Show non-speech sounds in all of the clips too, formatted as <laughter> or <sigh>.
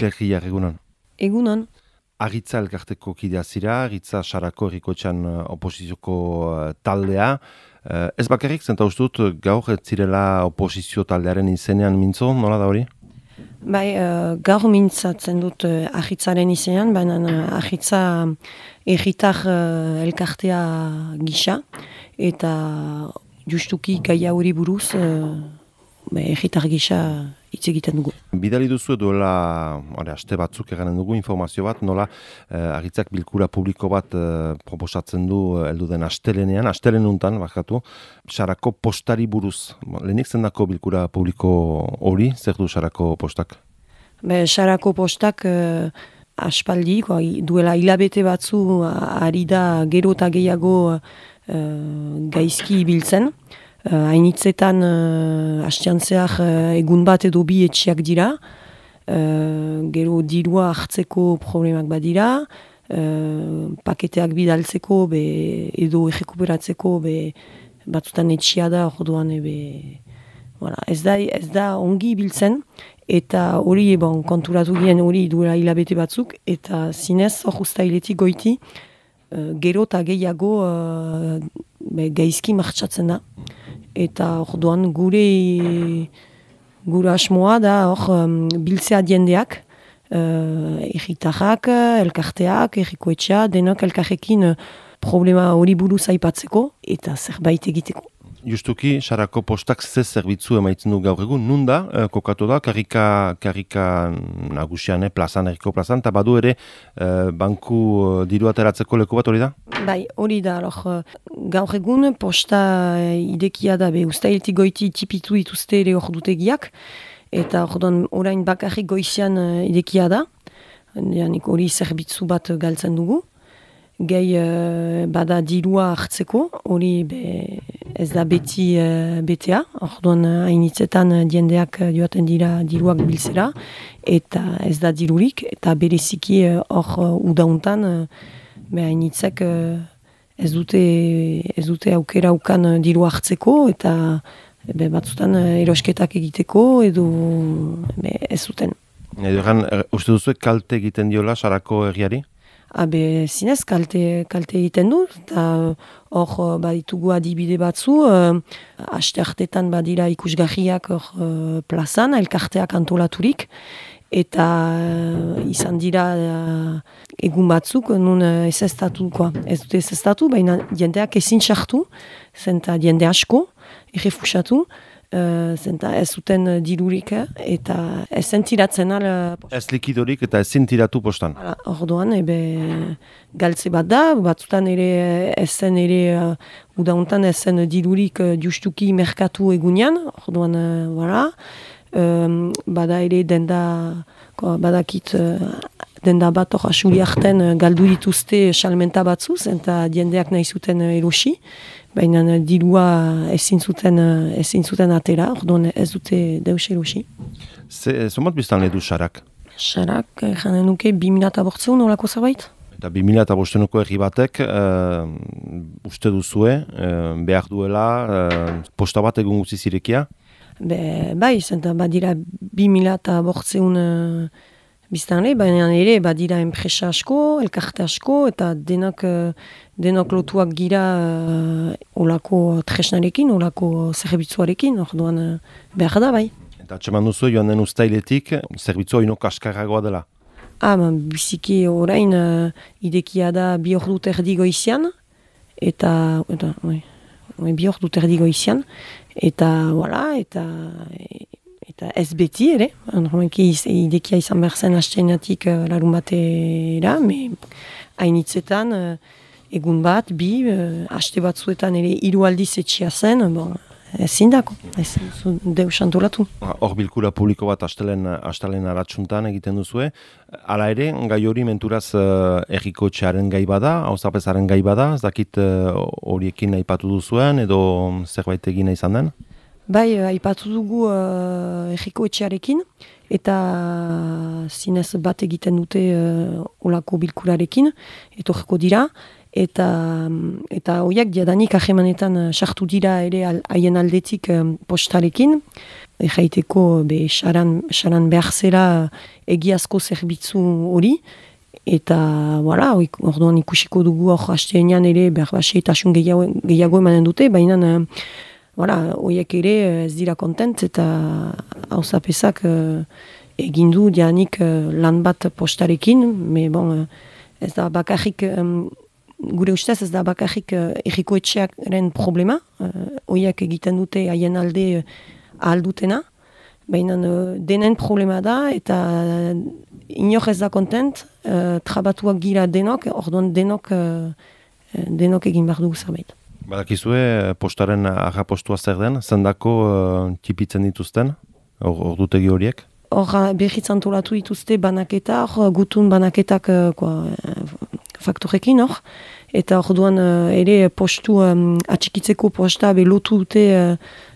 Klerriak egunan. Egunan. Agitza elkarteko kidea zira, agitza sarako errikoetxan uh, oposizioko uh, taldea. Uh, ez bakarrik, zenta ustut, gaur ez zirela oposizio taldearen izenean mintzo, nola da hori? Bai, uh, gaur mintzatzen dut uh, ahitzaren izenean, baina uh, ahitza erritar uh, elkartea gisa, eta justuki gaia hori buruz uh, erritar gisa hitz egiten dugu. Bidali duzu duela, ore, aste batzuk eganen dugu informazio bat, nola eh, agitzak bilkura publiko bat eh, proposatzen du eh, heldu den astelenean, astelenuntan, bakatu, sarako postari buruz. Lehenik zendako bilkura publiko hori, zer du sarako postak? Be, sarako postak eh, aspaldi, duela hilabete batzu ari da gero eta gehiago eh, gaizki biltzen. Uh, hainitzetan uh, astiantzeak uh, egun bat edo bi etxiak dira, uh, gero dirua hartzeko problemak badira, uh, paketeak bidaltzeko be, edo errekuperatzeko be, batzutan etxia da, orduan ebe, voilà, ez, da, ez da ongi biltzen, eta hori bon, konturatu gien hori duela hilabete batzuk, eta zinez hor usta goiti, uh, gero eta gehiago uh, be, gaizki martxatzen da eta orduan gure gure asmoa da hor um, biltzea diendeak uh, egitarrak, elkarteak, erikoetxea, denok elkarrekin uh, problema hori buruz aipatzeko eta zerbait egiteko. Justuki, sarako postak ze zerbitzu emaitzen du gaur egun, nun da, eh, kokatu da, karrika, karrika nagusian, eh, plazan, eriko plazan, eta badu ere eh, banku eh, diru ateratzeko leku bat hori da? Bai, hori da, alor, eh, gaur egun posta eh, idekia da, be, usta goiti tipitu ituzte ere hor dutegiak, eta hor orain bakarrik goizian idekia da, hori zerbitzu bat galtzen dugu, gehi uh, bada dirua hartzeko, hori ez da beti uh, betea, orduan uh, hainitzetan uh, diendeak uh, joaten dira diruak biltzera, eta ez da dirurik, eta bereziki hor uh, udauntan, uh, hainitzek ez, dute, ez dute aukera ukan uh, diru hartzeko, eta be, batzutan uh, erosketak egiteko, edo be, ez zuten. Edo uste duzu kalte egiten diola sarako egiari? Habe, zinez, kalte, kalte egiten du, eta hor baditugu adibide batzu, uh, aste hartetan badira ikusgarriak hor uh, plazan, elkarteak antolaturik, eta uh, izan dira uh, egun batzuk, nun uh, ez ez dute ez ez baina jendeak ezin sartu, zenta jende asko, errefusatu, Uh, zenta ez zuten uh, dirurik eta ez zentiratzen ala... Ez likidorik eta ez zentiratu postan. Orduan, ebe galtze bat da, batzutan ere ez zen ere uh, udauntan ez zen dirurik uh, justuki merkatu egunean, orduan, uh, bada ere denda, badakit uh, denda bat hor asuli arten uh, galdu dituzte salmenta batzu, zenta diendeak nahi zuten uh, erosi, baina eh, dirua ezin zuten eh, ezin zuten atera, orduan ez dute deus erosi. Zomat biztan ledu sarak? Sarak, janen nuke, 2000 eta bortzeun olako zerbait? Eta 2000 eta bortzeunuko erri batek, uh, uste duzue, uh, behar duela, uh, posta bat egun guzti zirekia? Be, bai, zenta badira 2000 eta bortzeun uh, biztanle, baina ere badira enpresa asko, elkarte asko, eta denak denok lotuak gira uh, olako tresnarekin, olako zerbitzuarekin, orduan uh, behar da bai. Eta atxeman duzu joan den ustailetik, zerbitzua ino kaskarragoa dela? Ah, ma, biziki orain uh, idekia da bi hor dut erdi goizian, eta, eta oi, oi, bi hor dut erdi goizian, eta, voilà, eta, eta ez beti ere, normalki idekia izan behar zen hasteinatik uh, larun batera, me hainitzetan, uh, egun bat, bi, uh, haste batzuetan ere hiru aldiz etxia zen, bon, ezin dako, ezin deus antolatu. Hor bilkura publiko bat astelen, astelen aratsuntan egiten duzue. Hala ere, gai hori menturaz uh, erriko txaren gai bada, hauzapezaren gai bada, ez dakit uh, horiekin aipatu duzuen edo zerbait egin izan den? Bai, aipatu dugu uh, erriko etxearekin, eta zinez bat egiten dute uh, olako bilkurarekin, etorko dira, eta eta hoiak diadanik ahemanetan sartu dira ere haien aldetik postarekin, jaiteko be saran, saran behar zera egiazko zerbitzu hori, eta voilà, orduan ikusiko dugu hor hasteenean ere behar baseetasun gehiago, gehiago emanen dute, baina voilà, oiek ere ez dira kontent eta hau zapezak uh, egindu dianik uh, lan bat postarekin, me bon, ez da bakarrik, gure ustez ez da bakarrik uh, erriko etxearen problema, uh, oiek egiten dute haien alde aldutena, baina uh, denen problema da eta uh, inok ez da kontent, uh, trabatuak gira denok, orduan denok, uh, denok egin behar dugu zerbait. Badakizue, postaren agapostua zer den, zendako uh, tipitzen dituzten, ordutegi or, horiek? Hor, behitz antolatu dituzte banaketa, hor, gutun banaketak uh, kwa, faktorekin, hor, eta orduan uh, ere postu um, atxikitzeko posta belotu dute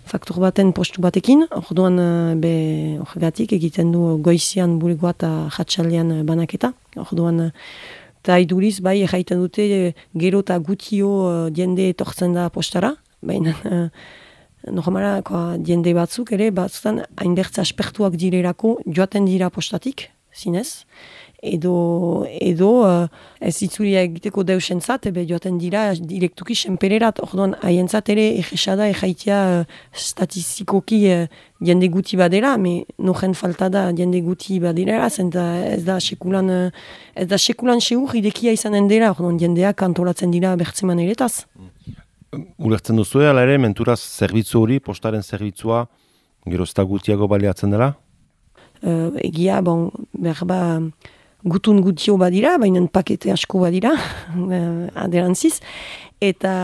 faktor baten postu batekin, orduan eh, be horregatik egiten du goizian bulegoa eta jatxaldean eh, banaketa, orduan eh, eta iduriz bai erraiten dute gero eta gutio diende etortzen da postara, baina normala diende batzuk ere batzutan hainbertza aspertuak direrako joaten dira postatik, zinez, edo, edo uh, ez itzuria egiteko deusen zat, ebe joaten dira direktuki senpererat, orduan haientzat ere egesada egaitia uh, statistikoki uh, jende guti badera, me nojen falta da jende guti badera, zenta ez da sekulan, uh, ez da sekulan seur idekia izanen dela, orduan jendeak antolatzen dira bertzeman eretaz. Ulertzen duzu ala ere, menturaz zerbitzu hori, postaren zerbitzua, gero gutiago baliatzen dela? Uh, egia, bon, berba, gutun gutio badira, baina pakete asko badira, <laughs> uh, aderantziz, eta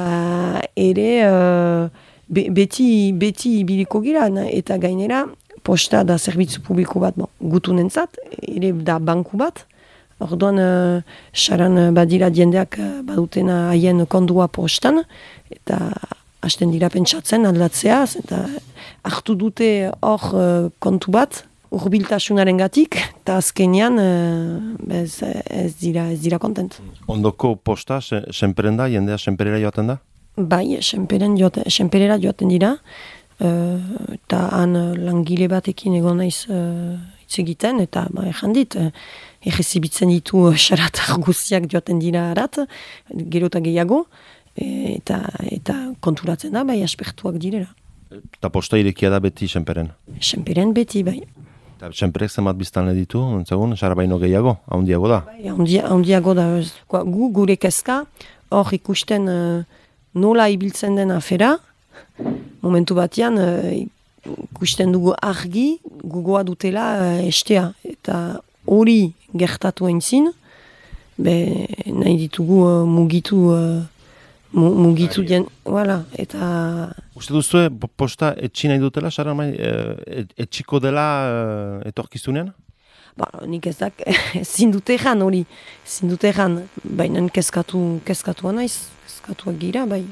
ere uh, beti, beti ibiliko gira, eta gainera, posta da zerbitzu publiko bat, bon, gutun ere da banku bat, orduan, uh, saran badira diendeak badutena haien kondua postan, eta hasten dira pentsatzen aldatzea, eta hartu dute hor kontu bat, urbiltasunaren gatik, eta azkenean eh, ez, ez, dira, ez dira kontent. Ondoko posta, senperen da, jendea senperera joaten da? Bai, senperen joaten, senperera joaten dira, eh, eta han langile batekin egon naiz uh, egiten, eta ba, ezan dit, egizibitzen ditu xaratar <laughs> guztiak joaten dira arat, gero eta gehiago, eta, eta konturatzen da, bai, aspertuak direra. Eta posta irekia da beti senperen? Senperen beti, bai. Eta senperek zemat biztan ditu, entzagun, sara baino gehiago, ahondiago da? Bai, ahondiago da. Gu gure kezka, hor ikusten uh, nola ibiltzen den afera, momentu batean uh, ikusten dugu argi, gugoa dutela uh, estea. Eta hori gertatu entzin, be, nahi ditugu uh, mugitu mugitu dien, voilà, eta... Uste duzu, posta etxi nahi dutela, sara mai, e, etxiko dela e, etorkizunean? Ba, nik ez dak, <laughs> zindute egan hori, zindute egan, baina keskatu, keskatu anaiz, keskatu gira, bai.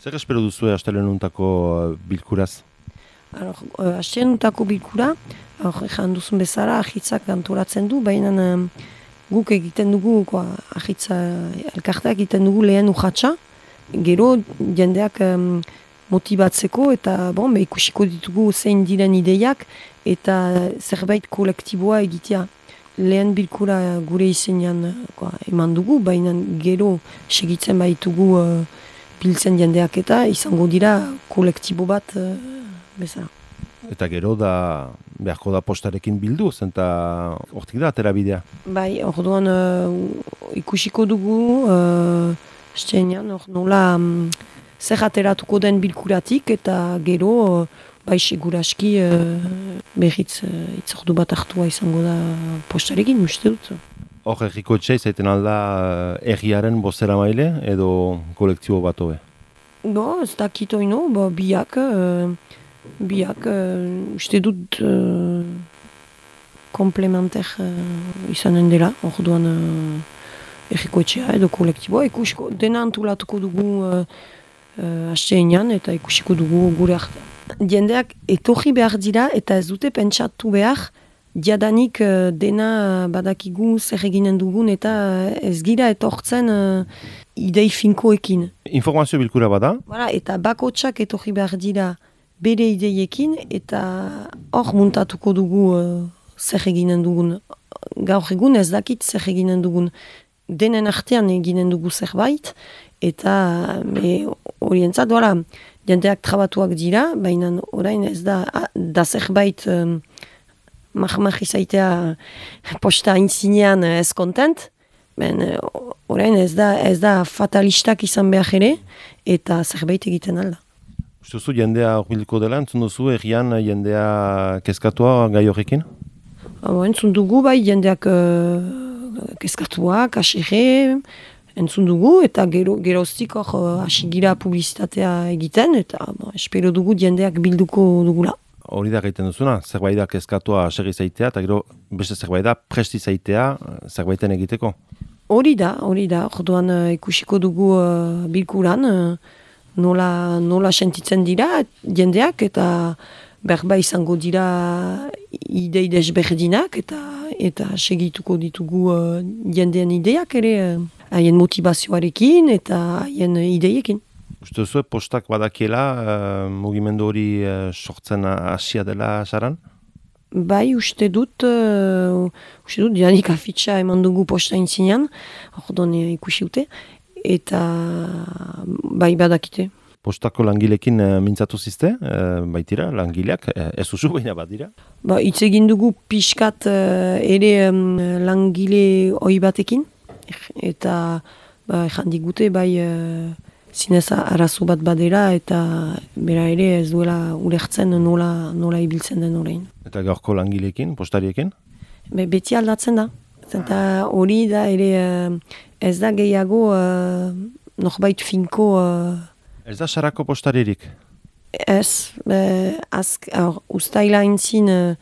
Zer espero duzu astelen untako bilkuraz? Alor, astelen untako bilkura, egan duzun bezala, ahitzak antolatzen du, baina guk egiten dugu, ahitza elkarteak egiten dugu lehen uxatxa, gero jendeak um, motibatzeko eta bon, be, ikusiko ditugu zein diren ideiak eta zerbait kolektiboa egitea. Lehen bilkura gure izenean eman dugu, baina gero segitzen baitugu uh, biltzen jendeak eta izango dira kolektibo bat uh, bezala. Eta gero da beharko da postarekin bildu, zenta hortik da atera bidea? Bai, orduan uh, ikusiko dugu, uh, Estenean, hor nola um, zer ateratuko den bilkuratik eta gero bai seguraski uh, behitz uh, itzordu bat hartua izango da postarekin, uste dut. Hor erriko etxe izaiten alda uh, erriaren bozera maile edo kolektibo bat hobe? Bo, ez dakit oino, bo, biak, uh, biak uh, uste dut uh, komplementer uh, izanen dela, hor duan erriko etxea edo kolektiboa, ikusiko dena antolatuko dugu uh, uh, eta ikusiko dugu gure arte. Diendeak etorri behar dira eta ez dute pentsatu behar diadanik uh, dena badakigu zer eginen dugun eta ez gira etortzen uh, idei finkoekin. Informazio bilkura bada? Voilà, eta bakotsak etorri behar dira bere ideiekin eta hor muntatuko dugu uh, zer eginen dugun. Gaur egun ez dakit zer eginen dugun. Denen artean eginen dugu zerbait eta horientzat, voilà, jendeak trabatuak dira, baina orain ez da, da zerbait um, mahmah izaitea posta intzinean ez kontent, ben orain ez da, ez da fatalistak izan behar ere, eta zerbait egiten alda. Uste jendea horbiliko dela, entzun duzu egian jendea kezkatua gai horrekin? Entzun dugu bai jendeak uh, kezkatua, kasire, entzun dugu, eta gero, geroztik hor uh, asigira publizitatea egiten, eta bo, espero dugu jendeak bilduko dugula. Hori da gaiten duzuna, zerbait da kezkatua segi zaitea, eta gero beste zerbait da presti zaitea zerbaiten egiteko? Hori da, hori da, orduan uh, ikusiko dugu uh, bilkuran, nola, nola sentitzen dira jendeak, eta berba izango dira idei desberdinak, eta eta segituko ditugu uh, jendean ideak ere haien motivazioarekin eta haien ideiekin. Uste duzu, postak badakiela uh, mugimendu hori uh, sortzen hasia dela saran? Bai, uste dut, uh, uste dut, janik afitxa eman dugu posta intzinean, hor ikusi dute, eta bai badakite. Postako langilekin uh, mintzatu zizte, uh, baitira, langileak, uh, ez usu baina bat dira? Ba, itzegin dugu pixkat uh, ere um, langile hoi batekin, eta ba, digute bai uh, zinez arazu bat badera eta bera ere ez duela ulertzen nola, nola ibiltzen den orain. Eta gaurko langilekin, postariekin? Be, beti aldatzen da. Eta hori da ere ez da gehiago norbait finko... Ez da sarako postaririk? Ez, uh, azk, ustaila intzin uh,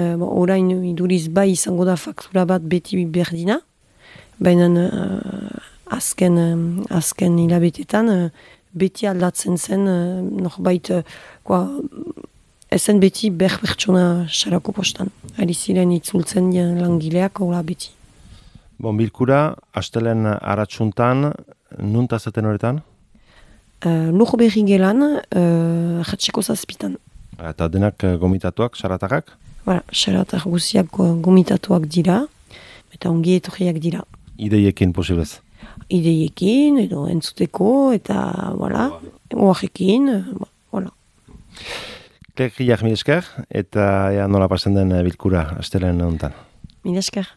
uh, orain iduriz bai izango da faktura bat beti berdina, baina uh, azken, azken hilabetetan uh, beti aldatzen zen uh, norbait uh, ezen beti ber pertsona sarako postan. Ari ziren itzultzen langileak hola beti. Bon, bilkura, astelen aratsuntan, nunta zaten horretan? Uh, Lujo berri gelan, uh, jatsiko zazpitan. Eta denak gomitatuak, saratakak? Bara, saratak guziak gomitatuak dira, eta ongi etorriak dira ideiekin posiblez? Ideiekin, edo entzuteko, eta, voilà, oaxekin, voilà. Klerkiak mi esker, eta ja, nola pasen den bilkura, astelen honetan. Mi esker.